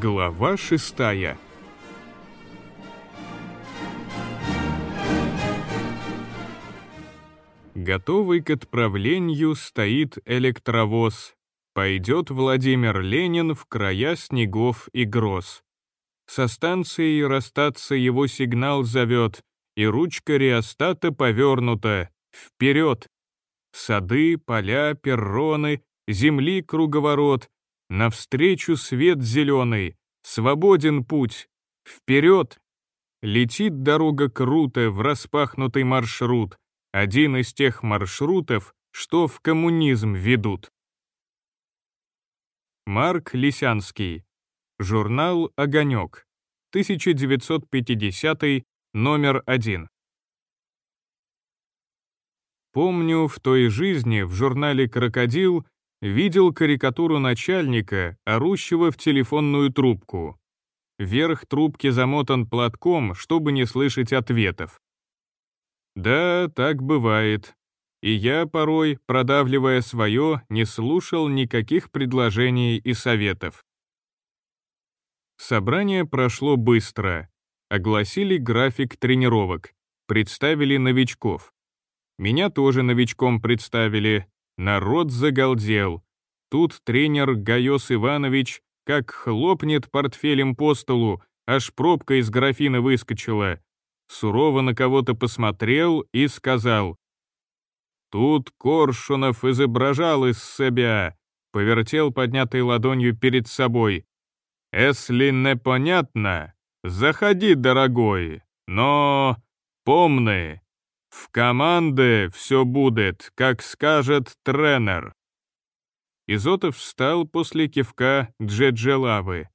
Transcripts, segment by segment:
Глава шестая Готовый к отправлению стоит электровоз. Пойдет Владимир Ленин в края снегов и гроз. Со станцией расстаться его сигнал зовет, и ручка реостата повернута. Вперед! Сады, поля, перроны, земли круговорот, навстречу свет зеленый, свободен путь, вперед! Летит дорога круто в распахнутый маршрут, один из тех маршрутов, что в коммунизм ведут. Марк Лисянский. Журнал «Огонек». 1950 номер один. Помню, в той жизни в журнале «Крокодил» видел карикатуру начальника, орущего в телефонную трубку. Верх трубки замотан платком, чтобы не слышать ответов. Да, так бывает. И я порой, продавливая свое, не слушал никаких предложений и советов. Собрание прошло быстро. Огласили график тренировок, представили новичков. Меня тоже новичком представили, народ загалдел. Тут тренер Гайос Иванович как хлопнет портфелем по столу, аж пробка из графина выскочила сурово на кого-то посмотрел и сказал, «Тут Коршунов изображал из себя», повертел поднятой ладонью перед собой. «Если непонятно, заходи, дорогой, но помни, в команде все будет, как скажет тренер». Изотов встал после кивка Джеджелавы.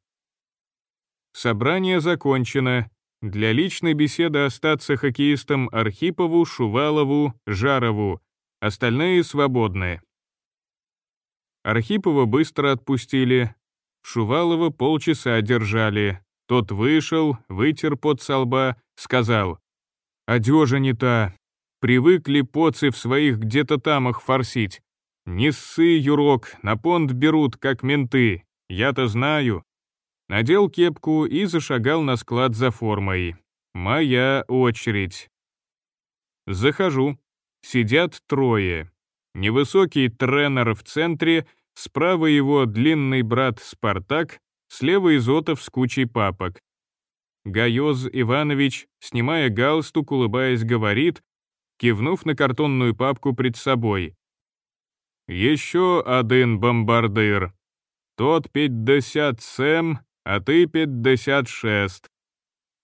Собрание закончено, для личной беседы остаться хоккеистам Архипову, Шувалову, Жарову, остальные свободны. Архипова быстро отпустили, Шувалова полчаса держали. Тот вышел, вытер пот со лба, сказал, «Одежа не та, привыкли поцы в своих где-то тамах форсить. Не ссы, Юрок, на понт берут, как менты, я-то знаю надел кепку и зашагал на склад за формой. Моя очередь. Захожу. Сидят трое. Невысокий тренер в центре, справа его длинный брат Спартак, слева Изотов с кучей папок. Гайоз Иванович, снимая галстук, улыбаясь, говорит, кивнув на картонную папку пред собой. «Еще один бомбардир. Тот пятьдесят Сэм, а ты 56.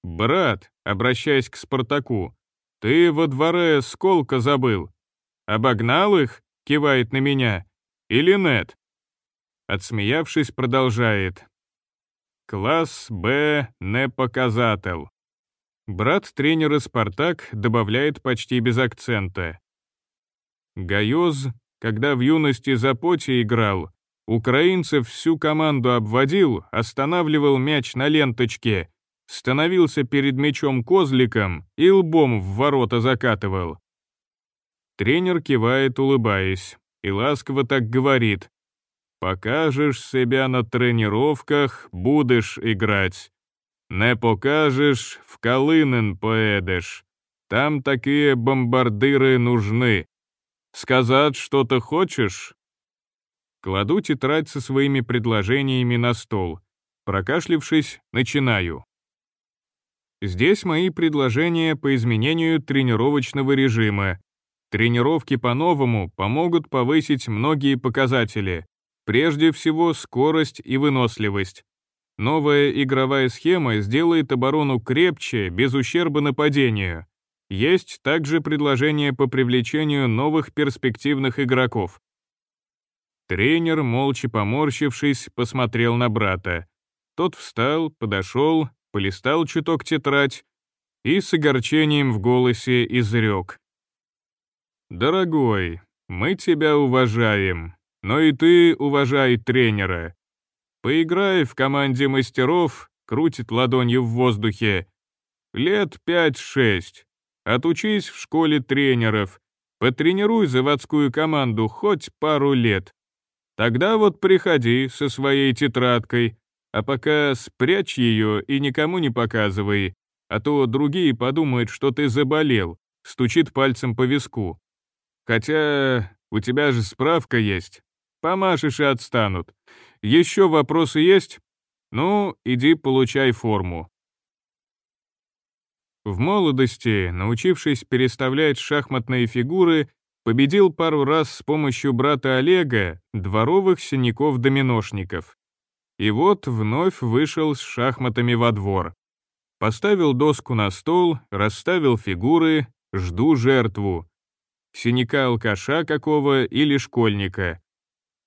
Брат, обращаясь к Спартаку, ты во дворе сколько забыл? Обогнал их? Кивает на меня. Или нет? Отсмеявшись, продолжает. Класс Б не показатель. Брат тренера Спартак добавляет почти без акцента. Гайоз, когда в юности за поте играл, Украинцев всю команду обводил, останавливал мяч на ленточке, становился перед мячом козликом и лбом в ворота закатывал. Тренер кивает, улыбаясь, и ласково так говорит. «Покажешь себя на тренировках, будешь играть. Не покажешь, в Колынен поедешь. Там такие бомбардиры нужны. Сказать что-то хочешь?» Кладу тетрадь со своими предложениями на стол. Прокашлившись, начинаю. Здесь мои предложения по изменению тренировочного режима. Тренировки по-новому помогут повысить многие показатели. Прежде всего, скорость и выносливость. Новая игровая схема сделает оборону крепче, без ущерба нападению. Есть также предложения по привлечению новых перспективных игроков. Тренер, молча поморщившись, посмотрел на брата. Тот встал, подошел, полистал чуток тетрадь и с огорчением в голосе изрек. «Дорогой, мы тебя уважаем, но и ты уважай тренера. Поиграй в команде мастеров, крутит ладонью в воздухе. Лет пять-шесть. Отучись в школе тренеров. Потренируй заводскую команду хоть пару лет. Тогда вот приходи со своей тетрадкой, А пока спрячь ее и никому не показывай, а то другие подумают, что ты заболел, стучит пальцем по виску. Хотя у тебя же справка есть. Помашешь и отстанут. Еще вопросы есть? Ну, иди получай форму. В молодости, научившись переставлять шахматные фигуры, победил пару раз с помощью брата Олега дворовых синяков-доминошников. И вот вновь вышел с шахматами во двор. Поставил доску на стол, расставил фигуры, жду жертву. Синяка-алкаша какого или школьника.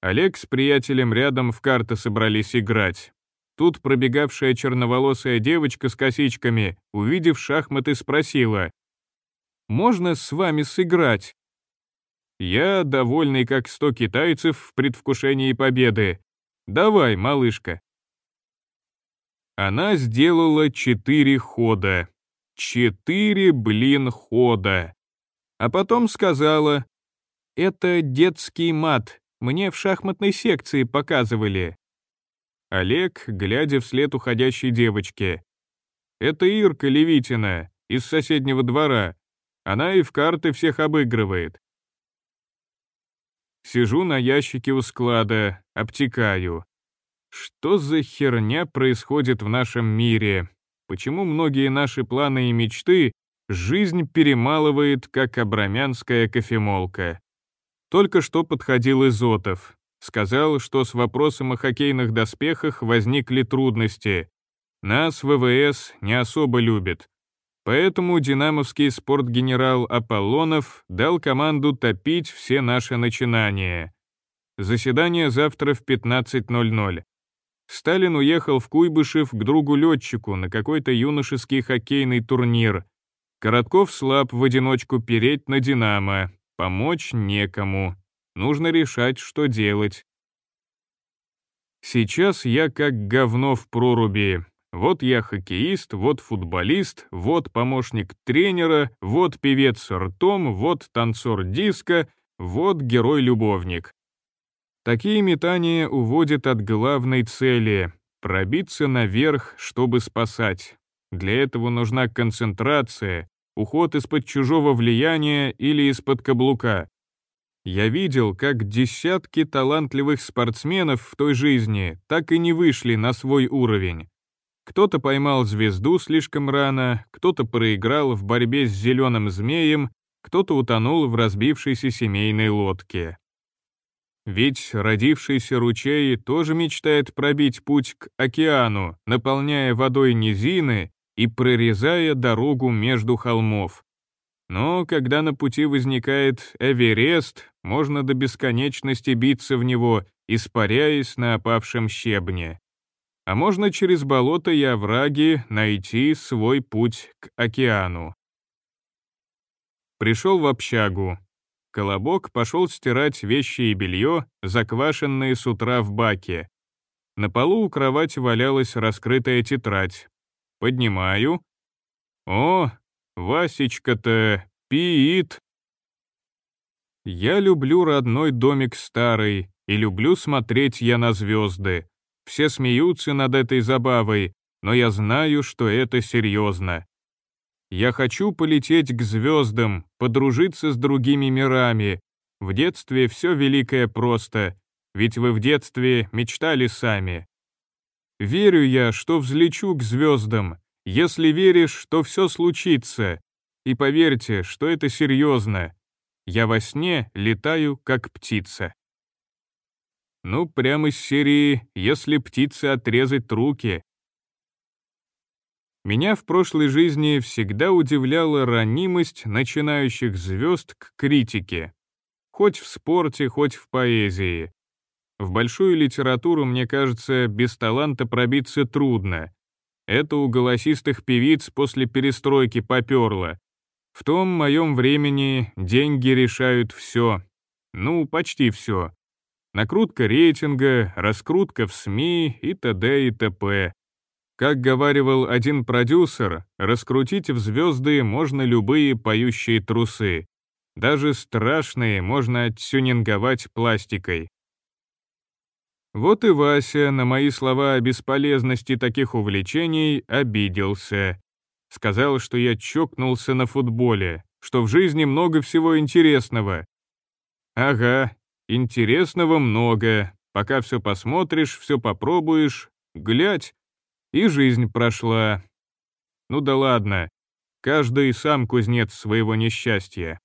Олег с приятелем рядом в карты собрались играть. Тут пробегавшая черноволосая девочка с косичками, увидев шахматы, спросила, «Можно с вами сыграть?» Я, довольный как сто китайцев в предвкушении победы, Давай, малышка. Она сделала четыре хода. Четыре, блин, хода. А потом сказала, «Это детский мат, мне в шахматной секции показывали». Олег, глядя вслед уходящей девочке, «Это Ирка Левитина, из соседнего двора. Она и в карты всех обыгрывает. Сижу на ящике у склада, обтекаю. Что за херня происходит в нашем мире? Почему многие наши планы и мечты жизнь перемалывает, как абрамянская кофемолка? Только что подходил Изотов. Сказал, что с вопросом о хоккейных доспехах возникли трудности. Нас ВВС не особо любит. Поэтому динамовский спортгенерал Аполлонов дал команду топить все наши начинания. Заседание завтра в 15.00. Сталин уехал в Куйбышев к другу-летчику на какой-то юношеский хоккейный турнир. Коротков слаб в одиночку переть на «Динамо». Помочь некому. Нужно решать, что делать. Сейчас я как говно в проруби, вот я хоккеист, вот футболист, вот помощник тренера, вот певец ртом, вот танцор диска, вот герой-любовник. Такие метания уводят от главной цели — пробиться наверх, чтобы спасать. Для этого нужна концентрация, уход из-под чужого влияния или из-под каблука. Я видел, как десятки талантливых спортсменов в той жизни так и не вышли на свой уровень. Кто-то поймал звезду слишком рано, кто-то проиграл в борьбе с зеленым змеем, кто-то утонул в разбившейся семейной лодке. Ведь родившийся ручей тоже мечтает пробить путь к океану, наполняя водой низины и прорезая дорогу между холмов. Но когда на пути возникает Эверест, можно до бесконечности биться в него, испаряясь на опавшем щебне а можно через болото и овраги найти свой путь к океану. Пришел в общагу. Колобок пошел стирать вещи и белье, заквашенные с утра в баке. На полу у кровати валялась раскрытая тетрадь. Поднимаю. О, Васечка-то пиит. Я люблю родной домик старый, и люблю смотреть я на звезды. Все смеются над этой забавой, но я знаю, что это серьезно. Я хочу полететь к звездам, подружиться с другими мирами. В детстве все великое просто, ведь вы в детстве мечтали сами. Верю я, что взлечу к звездам. Если веришь, то все случится. И поверьте, что это серьезно. Я во сне летаю, как птица. Ну, прямо из серии «Если птице отрезать руки». Меня в прошлой жизни всегда удивляла ранимость начинающих звезд к критике. Хоть в спорте, хоть в поэзии. В большую литературу, мне кажется, без таланта пробиться трудно. Это у голосистых певиц после перестройки поперло. В том моем времени деньги решают все. Ну, почти все накрутка рейтинга, раскрутка в СМИ и т.д. и т.п. Как говаривал один продюсер, раскрутить в звезды можно любые поющие трусы. Даже страшные можно оттюнинговать пластикой. Вот и Вася на мои слова о бесполезности таких увлечений обиделся. Сказал, что я чокнулся на футболе, что в жизни много всего интересного. Ага, интересного много. Пока все посмотришь, все попробуешь, глядь, и жизнь прошла. Ну да ладно, каждый сам кузнец своего несчастья.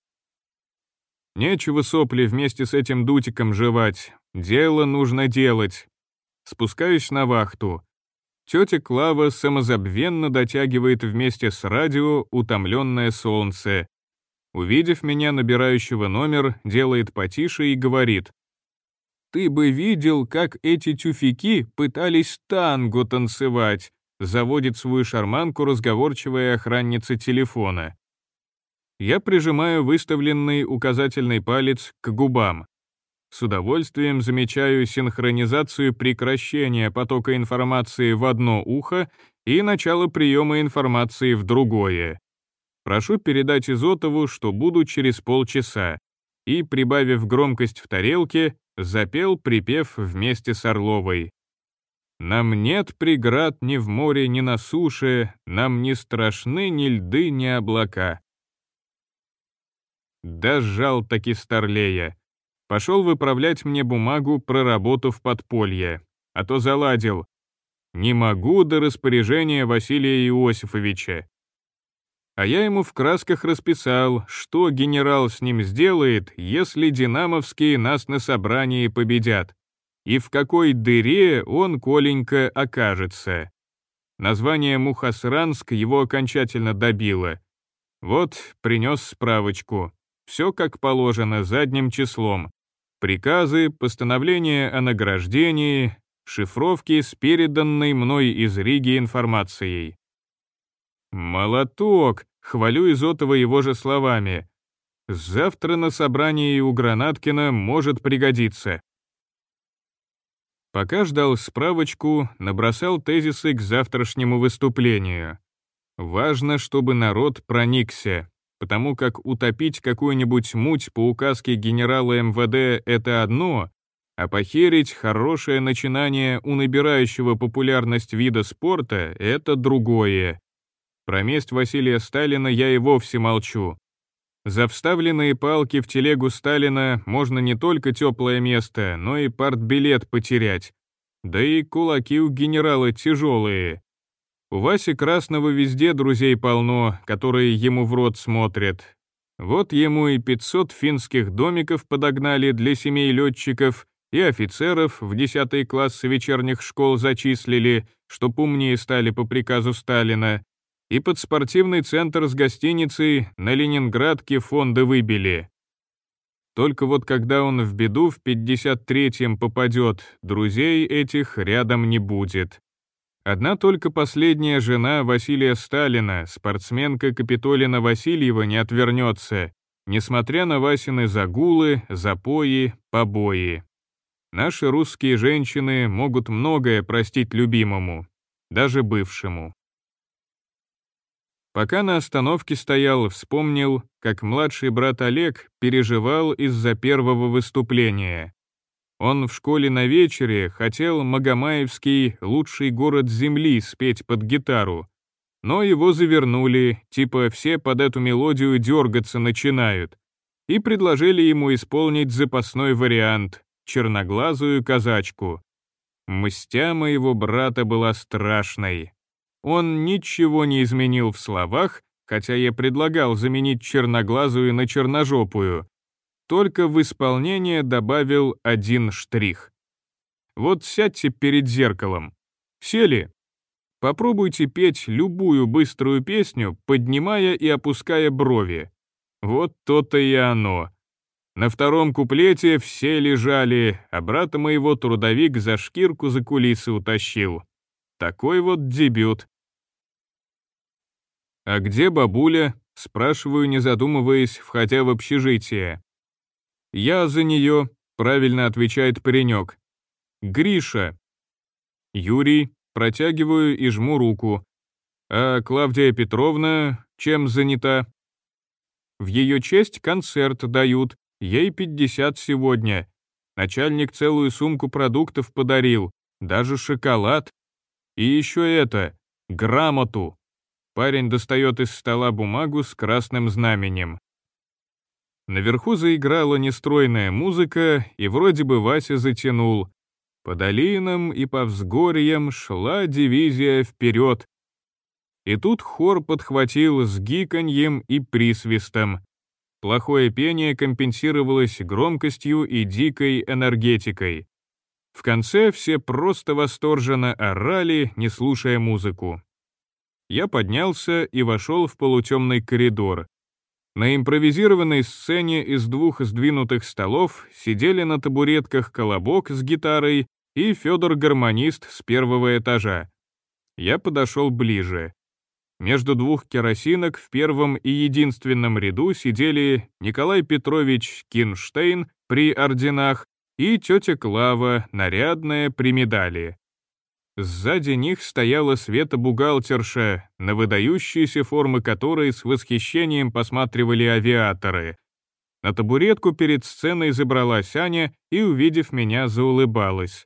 Нечего сопли вместе с этим дутиком жевать, дело нужно делать. Спускаюсь на вахту. Тетя Клава самозабвенно дотягивает вместе с радио утомленное солнце. Увидев меня, набирающего номер, делает потише и говорит. «Ты бы видел, как эти тюфяки пытались танго танцевать», заводит свою шарманку разговорчивая охранница телефона. Я прижимаю выставленный указательный палец к губам. С удовольствием замечаю синхронизацию прекращения потока информации в одно ухо и начало приема информации в другое. Прошу передать Изотову, что буду через полчаса, и, прибавив громкость в тарелке, запел припев вместе с Орловой. «Нам нет преград ни в море, ни на суше, нам не страшны ни льды, ни облака». Дожал таки Старлея. Пошел выправлять мне бумагу про работу в подполье, а то заладил. Не могу до распоряжения Василия Иосифовича. А я ему в красках расписал, что генерал с ним сделает, если динамовские нас на собрании победят, и в какой дыре он, Коленька, окажется. Название Мухасранск его окончательно добило. Вот, принес справочку. Все как положено, задним числом. Приказы, постановления о награждении, шифровки с переданной мной из Риги информацией. «Молоток!» — хвалю Изотова его же словами. «Завтра на собрании у Гранаткина может пригодиться». Пока ждал справочку, набросал тезисы к завтрашнему выступлению. Важно, чтобы народ проникся, потому как утопить какую-нибудь муть по указке генерала МВД — это одно, а похерить хорошее начинание у набирающего популярность вида спорта — это другое. Про месть Василия Сталина я и вовсе молчу. За вставленные палки в телегу Сталина можно не только теплое место, но и партбилет потерять. Да и кулаки у генерала тяжелые. У Васи Красного везде друзей полно, которые ему в рот смотрят. Вот ему и 500 финских домиков подогнали для семей летчиков, и офицеров в 10 класс вечерних школ зачислили, чтоб умнее стали по приказу Сталина, и под спортивный центр с гостиницей на Ленинградке фонды выбили. Только вот когда он в беду в 53-м попадет, друзей этих рядом не будет. Одна только последняя жена Василия Сталина, спортсменка Капитолина Васильева, не отвернется, несмотря на Васины загулы, запои, побои. Наши русские женщины могут многое простить любимому, даже бывшему. Пока на остановке стоял, вспомнил, как младший брат Олег переживал из-за первого выступления. Он в школе на вечере хотел Магомаевский «Лучший город Земли» спеть под гитару, но его завернули, типа все под эту мелодию дергаться начинают, и предложили ему исполнить запасной вариант — черноглазую казачку. Мстя моего брата была страшной. Он ничего не изменил в словах, хотя я предлагал заменить черноглазую на черножопую, только в исполнение добавил один штрих. Вот сядьте перед зеркалом. Сели? Попробуйте петь любую быструю песню, поднимая и опуская брови. Вот то-то и оно. На втором куплете все лежали, а брата моего трудовик за шкирку за кулисы утащил. Такой вот дебют. «А где бабуля?» — спрашиваю, не задумываясь, входя в общежитие. «Я за нее», — правильно отвечает паренек. «Гриша». Юрий, протягиваю и жму руку. «А Клавдия Петровна чем занята?» «В ее честь концерт дают, ей 50 сегодня. Начальник целую сумку продуктов подарил, даже шоколад. И еще это, грамоту. Парень достает из стола бумагу с красным знаменем. Наверху заиграла нестройная музыка, и вроде бы Вася затянул. По долинам и по взгорьям шла дивизия вперед. И тут хор подхватил с гиканьем и присвистом. Плохое пение компенсировалось громкостью и дикой энергетикой. В конце все просто восторженно орали, не слушая музыку. Я поднялся и вошел в полутемный коридор. На импровизированной сцене из двух сдвинутых столов сидели на табуретках Колобок с гитарой и Федор-гармонист с первого этажа. Я подошел ближе. Между двух керосинок в первом и единственном ряду сидели Николай Петрович Кинштейн при орденах и тетя Клава, нарядная при медали. Сзади них стояла Света-бухгалтерша, на выдающиеся формы которой с восхищением посматривали авиаторы. На табуретку перед сценой забралась Аня и, увидев меня, заулыбалась.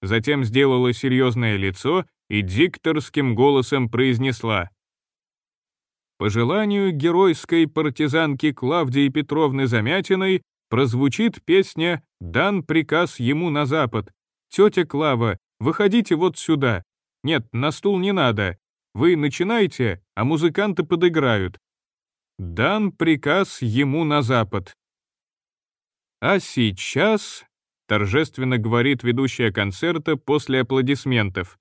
Затем сделала серьезное лицо и дикторским голосом произнесла. По желанию геройской партизанки Клавдии Петровны Замятиной прозвучит песня «Дан приказ ему на запад». Тетя Клава, Выходите вот сюда. Нет, на стул не надо. Вы начинайте, а музыканты подыграют. Дан приказ ему на запад. А сейчас, торжественно говорит ведущая концерта после аплодисментов,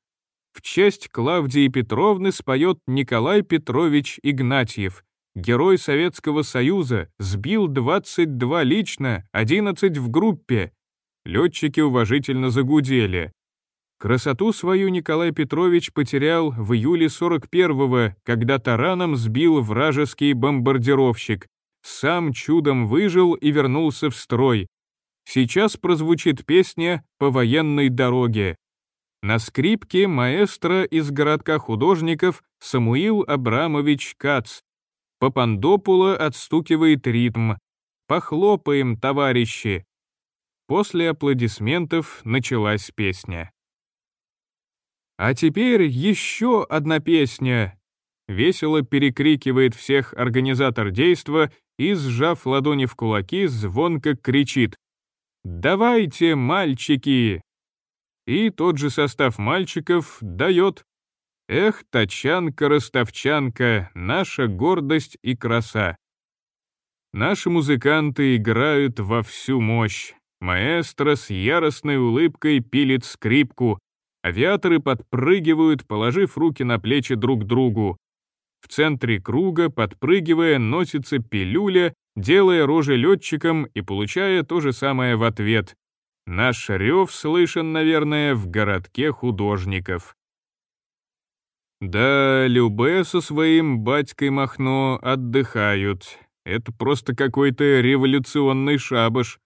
в честь Клавдии Петровны споет Николай Петрович Игнатьев, герой Советского Союза, сбил 22 лично, 11 в группе. Летчики уважительно загудели. Красоту свою Николай Петрович потерял в июле 41-го, когда тараном сбил вражеский бомбардировщик. Сам чудом выжил и вернулся в строй. Сейчас прозвучит песня «По военной дороге». На скрипке маэстро из городка художников Самуил Абрамович Кац. Папандопула отстукивает ритм. «Похлопаем, товарищи!» После аплодисментов началась песня. А теперь еще одна песня. Весело перекрикивает всех организатор действа и, сжав ладони в кулаки, звонко кричит «Давайте, мальчики!» И тот же состав мальчиков дает «Эх, тачанка-ростовчанка, наша гордость и краса!» Наши музыканты играют во всю мощь. Маэстро с яростной улыбкой пилит скрипку, Авиаторы подпрыгивают, положив руки на плечи друг другу. В центре круга, подпрыгивая, носится пилюля, делая рожи летчикам и получая то же самое в ответ. Наш рев слышен, наверное, в городке художников. Да, Любе со своим батькой Махно отдыхают. Это просто какой-то революционный шабаш.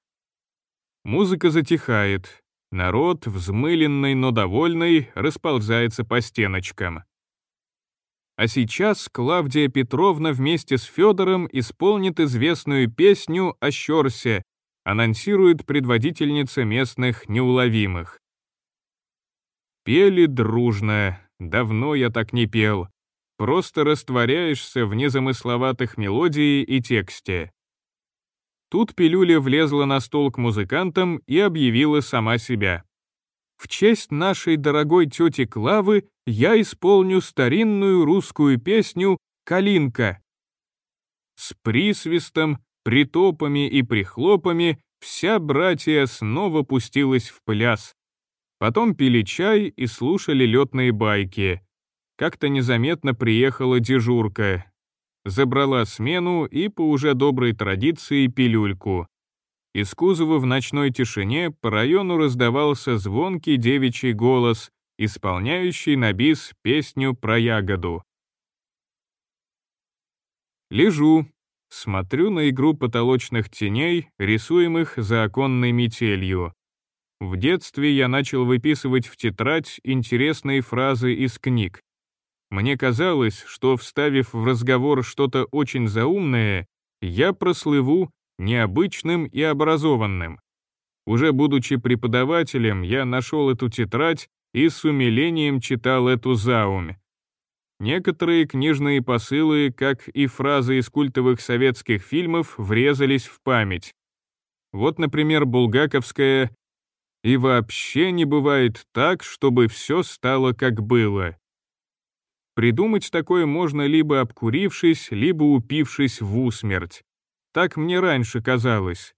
Музыка затихает, Народ, взмыленный, но довольный, расползается по стеночкам. А сейчас Клавдия Петровна вместе с Федором исполнит известную песню о Щорсе, анонсирует предводительница местных неуловимых. Пели дружно, давно я так не пел. Просто растворяешься в незамысловатых мелодии и тексте. Тут пилюля влезла на стол к музыкантам и объявила сама себя. «В честь нашей дорогой тети Клавы я исполню старинную русскую песню «Калинка». С присвистом, притопами и прихлопами вся братья снова пустилась в пляс. Потом пили чай и слушали летные байки. Как-то незаметно приехала дежурка, забрала смену и по уже доброй традиции пилюльку. Из кузова в ночной тишине по району раздавался звонкий девичий голос, исполняющий на бис песню про ягоду. Лежу, смотрю на игру потолочных теней, рисуемых за оконной метелью. В детстве я начал выписывать в тетрадь интересные фразы из книг. Мне казалось, что, вставив в разговор что-то очень заумное, я прослыву необычным и образованным. Уже будучи преподавателем, я нашел эту тетрадь и с умилением читал эту заумь. Некоторые книжные посылы, как и фразы из культовых советских фильмов, врезались в память. Вот, например, булгаковская «И вообще не бывает так, чтобы все стало как было». Придумать такое можно либо обкурившись, либо упившись в усмерть. Так мне раньше казалось.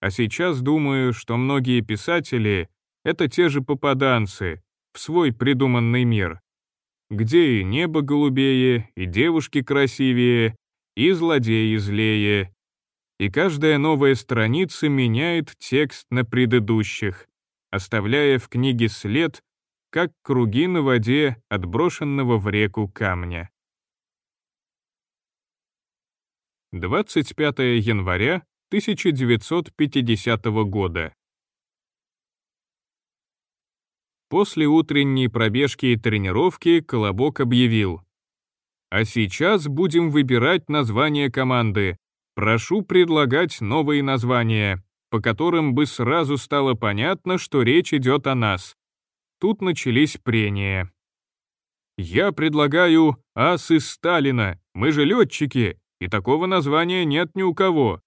А сейчас думаю, что многие писатели — это те же попаданцы в свой придуманный мир, где и небо голубее, и девушки красивее, и злодеи злее, и каждая новая страница меняет текст на предыдущих, оставляя в книге след, как круги на воде отброшенного в реку камня. 25 января 1950 года. После утренней пробежки и тренировки Колобок объявил. «А сейчас будем выбирать название команды. Прошу предлагать новые названия, по которым бы сразу стало понятно, что речь идет о нас». Тут начались прения. «Я предлагаю асы Сталина, мы же летчики, и такого названия нет ни у кого.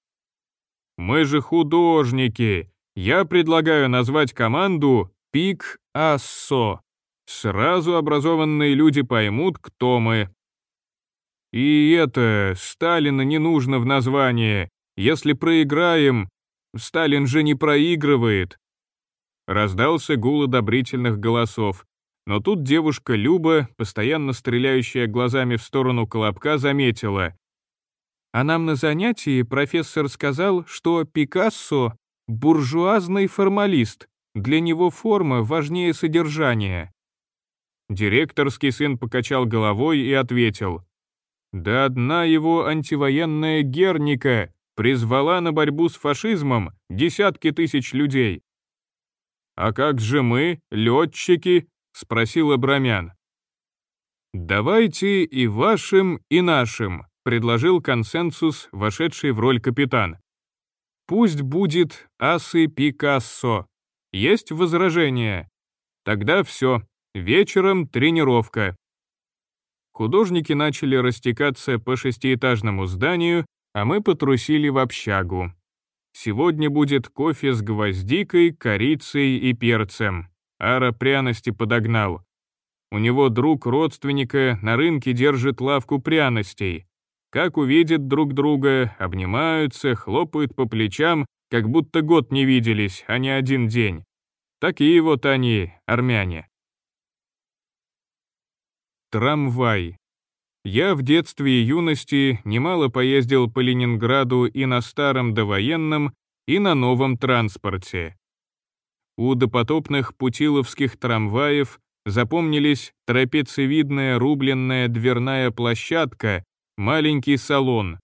Мы же художники. Я предлагаю назвать команду Пик Ассо. Сразу образованные люди поймут, кто мы. И это, Сталина не нужно в названии. Если проиграем, Сталин же не проигрывает. Раздался гул одобрительных голосов. Но тут девушка Люба, постоянно стреляющая глазами в сторону Колобка, заметила. А нам на занятии профессор сказал, что Пикассо — буржуазный формалист, для него форма важнее содержания. Директорский сын покачал головой и ответил. «Да одна его антивоенная Герника призвала на борьбу с фашизмом десятки тысяч людей». «А как же мы, летчики?» — спросил Абрамян. «Давайте и вашим, и нашим», предложил консенсус, вошедший в роль капитан. Пусть будет Асы Пикассо. Есть возражения? Тогда все. Вечером тренировка. Художники начали растекаться по шестиэтажному зданию, а мы потрусили в общагу. Сегодня будет кофе с гвоздикой, корицей и перцем. Ара пряности подогнал. У него друг родственника на рынке держит лавку пряностей. Как увидят друг друга, обнимаются, хлопают по плечам, как будто год не виделись, а не один день. Такие вот они, армяне. Трамвай. Я в детстве и юности немало поездил по Ленинграду и на старом довоенном, и на новом транспорте. У допотопных путиловских трамваев запомнились трапециевидная рубленная дверная площадка маленький салон.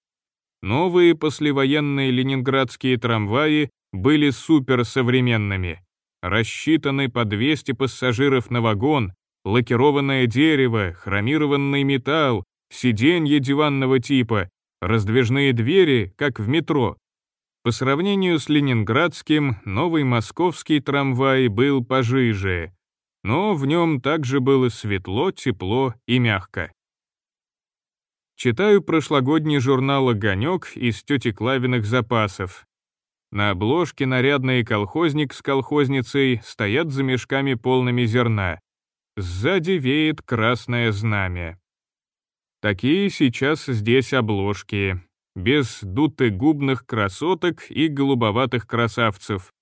Новые послевоенные ленинградские трамваи были суперсовременными. Рассчитаны по 200 пассажиров на вагон, лакированное дерево, хромированный металл, сиденье диванного типа, раздвижные двери, как в метро. По сравнению с ленинградским, новый московский трамвай был пожиже, но в нем также было светло, тепло и мягко. Читаю прошлогодний журнал «Огонек» из тети Клавиных запасов. На обложке нарядный колхозник с колхозницей стоят за мешками полными зерна. Сзади веет красное знамя. Такие сейчас здесь обложки, без дутых-губных красоток и голубоватых красавцев.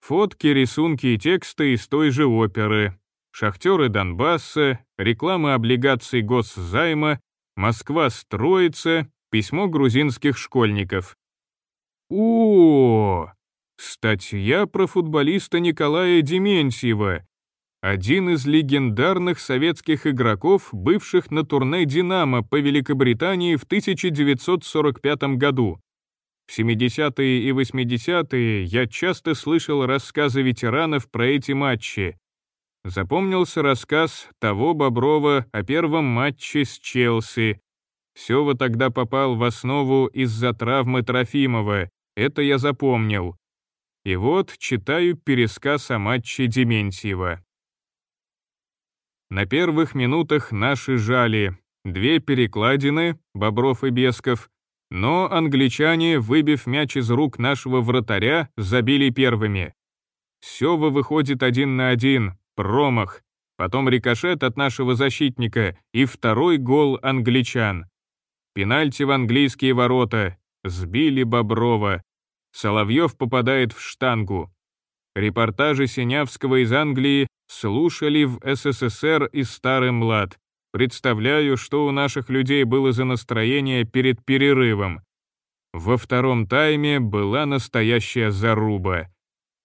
Фотки, рисунки и тексты из той же оперы. Шахтеры Донбасса, реклама облигаций госзайма Москва строится, письмо грузинских школьников. О, статья про футболиста Николая Дементьева, один из легендарных советских игроков, бывших на турне «Динамо» по Великобритании в 1945 году. В 70-е и 80-е я часто слышал рассказы ветеранов про эти матчи, Запомнился рассказ того Боброва о первом матче с Челси. Сева тогда попал в основу из-за травмы Трофимова, это я запомнил. И вот читаю пересказ о матче Дементьева. На первых минутах наши жали. Две перекладины, Бобров и Бесков, но англичане, выбив мяч из рук нашего вратаря, забили первыми. Сева выходит один на один, промах. Потом рикошет от нашего защитника и второй гол англичан. Пенальти в английские ворота. Сбили Боброва. Соловьев попадает в штангу. Репортажи Синявского из Англии слушали в СССР и Старый Млад. Представляю, что у наших людей было за настроение перед перерывом. Во втором тайме была настоящая заруба.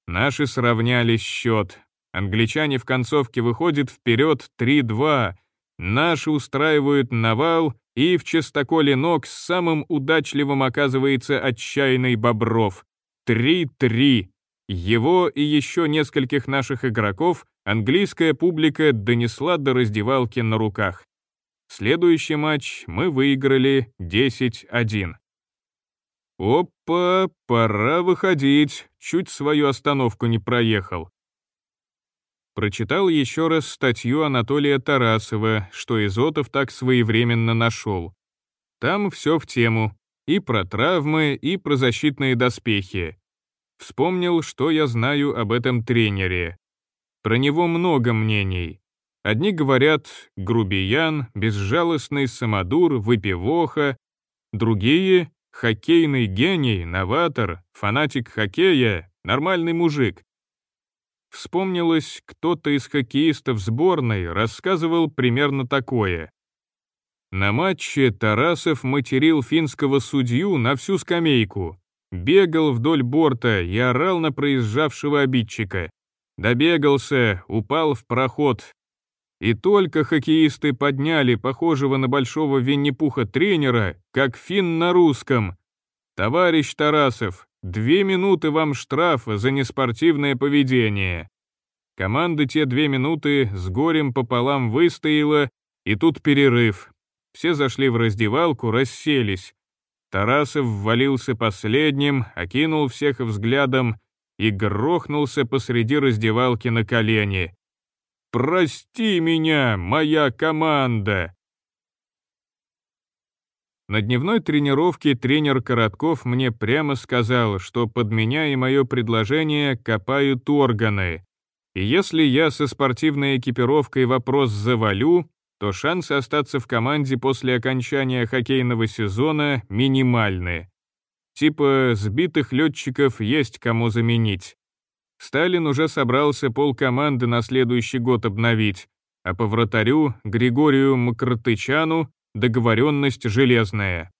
Наши сравняли счет. Англичане в концовке выходят вперед 3-2. Наши устраивают навал, и в чистоколе ног самым удачливым оказывается отчаянный Бобров. 3-3. Его и еще нескольких наших игроков английская публика донесла до раздевалки на руках. Следующий матч мы выиграли 10-1. Опа, пора выходить, чуть свою остановку не проехал. Прочитал еще раз статью Анатолия Тарасова, что Изотов так своевременно нашел. Там все в тему, и про травмы, и про защитные доспехи. Вспомнил, что я знаю об этом тренере. Про него много мнений. Одни говорят «грубиян», «безжалостный самодур», «выпивоха», другие — «хоккейный гений», «новатор», «фанатик хоккея», «нормальный мужик». Вспомнилось, кто-то из хоккеистов сборной рассказывал примерно такое. На матче Тарасов материл финского судью на всю скамейку, бегал вдоль борта и орал на проезжавшего обидчика. Добегался, упал в проход. И только хоккеисты подняли похожего на большого Винни-Пуха тренера, как фин на русском. «Товарищ Тарасов, две минуты вам штрафа за неспортивное поведение». Команда те две минуты с горем пополам выстояла, и тут перерыв. Все зашли в раздевалку, расселись. Тарасов ввалился последним, окинул всех взглядом и грохнулся посреди раздевалки на колени. «Прости меня, моя команда!» На дневной тренировке тренер Коротков мне прямо сказал, что под меня и мое предложение копают органы. И если я со спортивной экипировкой вопрос завалю, то шансы остаться в команде после окончания хоккейного сезона минимальны. Типа сбитых летчиков есть кому заменить. Сталин уже собрался полкоманды на следующий год обновить, а по вратарю Григорию Макротычану договоренность железная.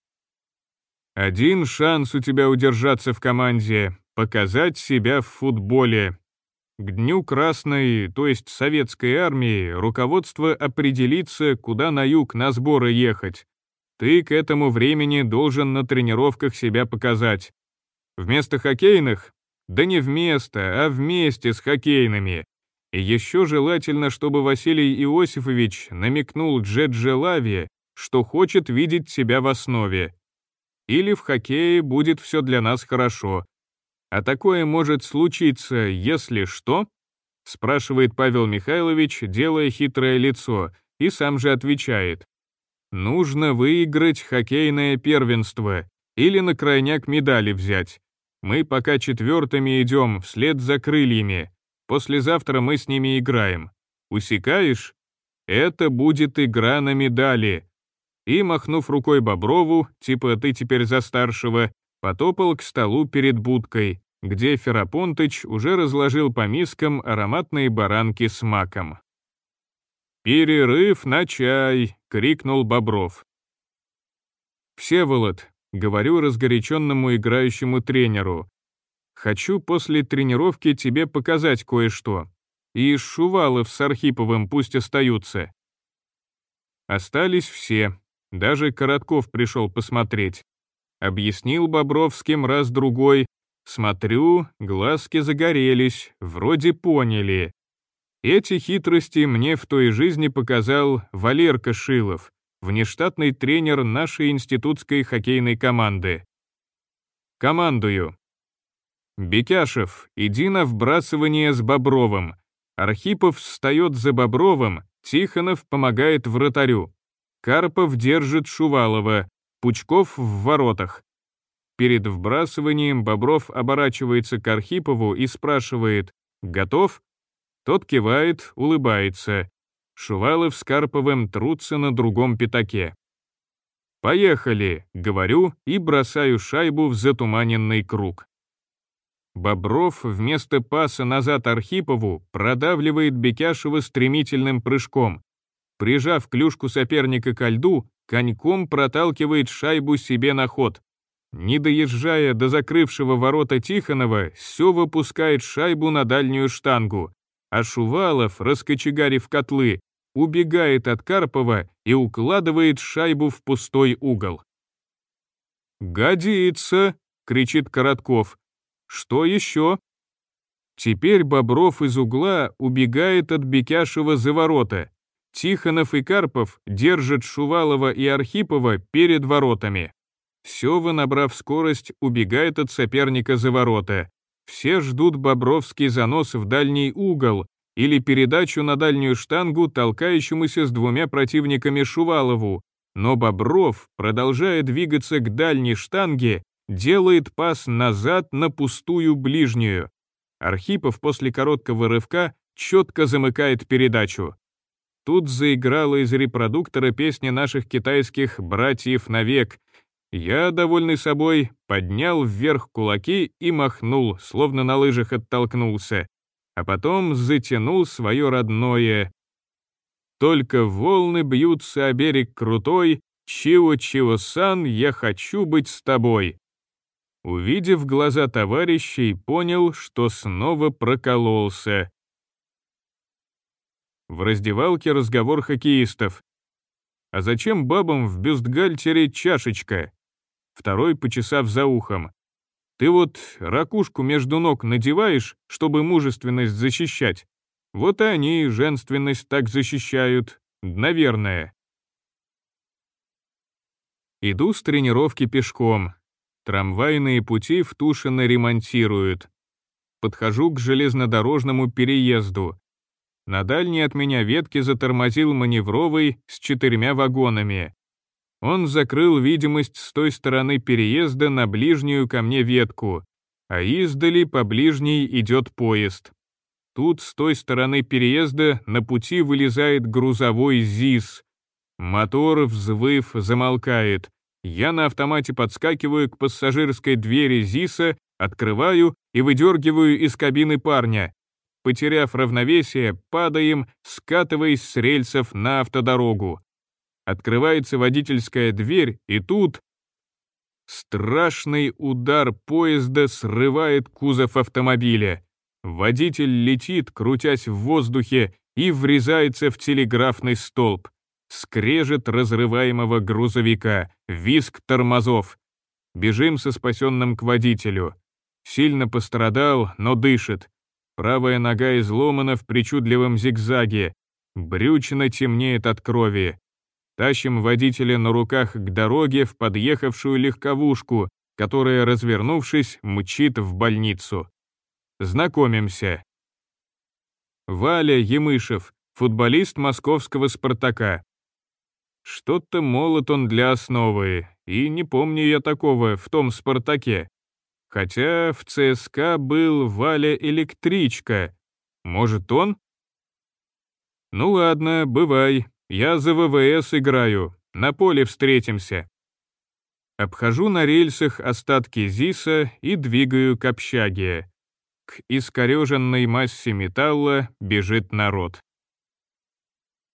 Один шанс у тебя удержаться в команде — показать себя в футболе, к дню Красной, то есть Советской армии, руководство определится, куда на юг на сборы ехать. Ты к этому времени должен на тренировках себя показать. Вместо хоккейных? Да не вместо, а вместе с хоккейными. И еще желательно, чтобы Василий Иосифович намекнул Джеджи Лаве, что хочет видеть себя в основе. Или в хоккее будет все для нас хорошо, а такое может случиться, если что? Спрашивает Павел Михайлович, делая хитрое лицо, и сам же отвечает. Нужно выиграть хоккейное первенство или на крайняк медали взять. Мы пока четвертыми идем, вслед за крыльями. Послезавтра мы с ними играем. Усекаешь? Это будет игра на медали. И, махнув рукой Боброву, типа ты теперь за старшего, потопал к столу перед будкой, где Ферапонтыч уже разложил по мискам ароматные баранки с маком. «Перерыв на чай!» — крикнул Бобров. «Всеволод», — говорю разгоряченному играющему тренеру, «хочу после тренировки тебе показать кое-что. И Шувалов с Архиповым пусть остаются». Остались все, даже Коротков пришел посмотреть. Объяснил Бобровским раз-другой, смотрю, глазки загорелись, вроде поняли. Эти хитрости мне в той жизни показал Валерка Шилов, внештатный тренер нашей институтской хоккейной команды. Командую. «Бекяшев, иди на вбрасывание с Бобровым». Архипов встает за Бобровым, Тихонов помогает вратарю. Карпов держит Шувалова, Пучков в воротах. Перед вбрасыванием Бобров оборачивается к Архипову и спрашивает «Готов?». Тот кивает, улыбается. Шувалов с Карповым трутся на другом пятаке. «Поехали», — говорю и бросаю шайбу в затуманенный круг. Бобров вместо паса назад Архипову продавливает Бекяшева стремительным прыжком. Прижав клюшку соперника ко льду, коньком проталкивает шайбу себе на ход. Не доезжая до закрывшего ворота Тихонова, все выпускает шайбу на дальнюю штангу, а Шувалов, раскочегарив котлы, убегает от Карпова и укладывает шайбу в пустой угол. «Годится!» — кричит Коротков. Что еще? Теперь Бобров из угла убегает от Бекяшева за ворота. Тихонов и Карпов держат Шувалова и Архипова перед воротами. Сева, набрав скорость, убегает от соперника за ворота. Все ждут Бобровский занос в дальний угол или передачу на дальнюю штангу, толкающемуся с двумя противниками Шувалову. Но Бобров, продолжая двигаться к дальней штанге, делает пас назад на пустую ближнюю. Архипов после короткого рывка четко замыкает передачу. Тут заиграла из репродуктора песня наших китайских «братьев навек». Я, довольный собой, поднял вверх кулаки и махнул, словно на лыжах оттолкнулся, а потом затянул свое родное. Только волны бьются о берег крутой, Чио-Чио-сан, я хочу быть с тобой. Увидев глаза товарищей, понял, что снова прокололся. В раздевалке разговор хоккеистов. «А зачем бабам в бюстгальтере чашечка?» Второй, почесав за ухом. «Ты вот ракушку между ног надеваешь, чтобы мужественность защищать. Вот и они женственность так защищают, наверное». Иду с тренировки пешком, Трамвайные пути в Тушино ремонтируют. Подхожу к железнодорожному переезду. На дальней от меня ветке затормозил маневровый с четырьмя вагонами. Он закрыл видимость с той стороны переезда на ближнюю ко мне ветку, а издали по ближней идет поезд. Тут с той стороны переезда на пути вылезает грузовой ЗИС. Мотор, взвыв, замолкает. Я на автомате подскакиваю к пассажирской двери ЗИСа, открываю и выдергиваю из кабины парня. Потеряв равновесие, падаем, скатываясь с рельсов на автодорогу. Открывается водительская дверь, и тут... Страшный удар поезда срывает кузов автомобиля. Водитель летит, крутясь в воздухе, и врезается в телеграфный столб скрежет разрываемого грузовика, визг тормозов. Бежим со спасенным к водителю. Сильно пострадал, но дышит. Правая нога изломана в причудливом зигзаге. Брючина темнеет от крови. Тащим водителя на руках к дороге в подъехавшую легковушку, которая, развернувшись, мчит в больницу. Знакомимся. Валя Емышев, футболист московского «Спартака». Что-то молод он для основы, и не помню я такого в том «Спартаке». Хотя в ЦСКА был Валя Электричка. Может, он? Ну ладно, бывай. Я за ВВС играю. На поле встретимся. Обхожу на рельсах остатки ЗИСа и двигаю к общаге. К искореженной массе металла бежит народ.